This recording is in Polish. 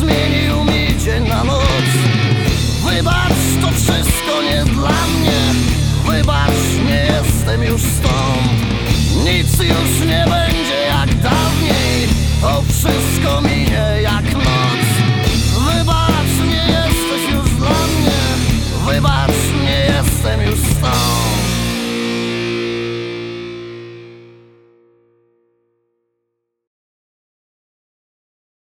zmienił mi dzień na noc. Wybacz, to wszystko nie dla mnie. Wybacz, nie jestem już stąd Nic już nie będzie jak dawniej. To wszystko minie jak noc. Wybacz, nie jesteś już dla mnie. Wybacz, nie jestem już stąd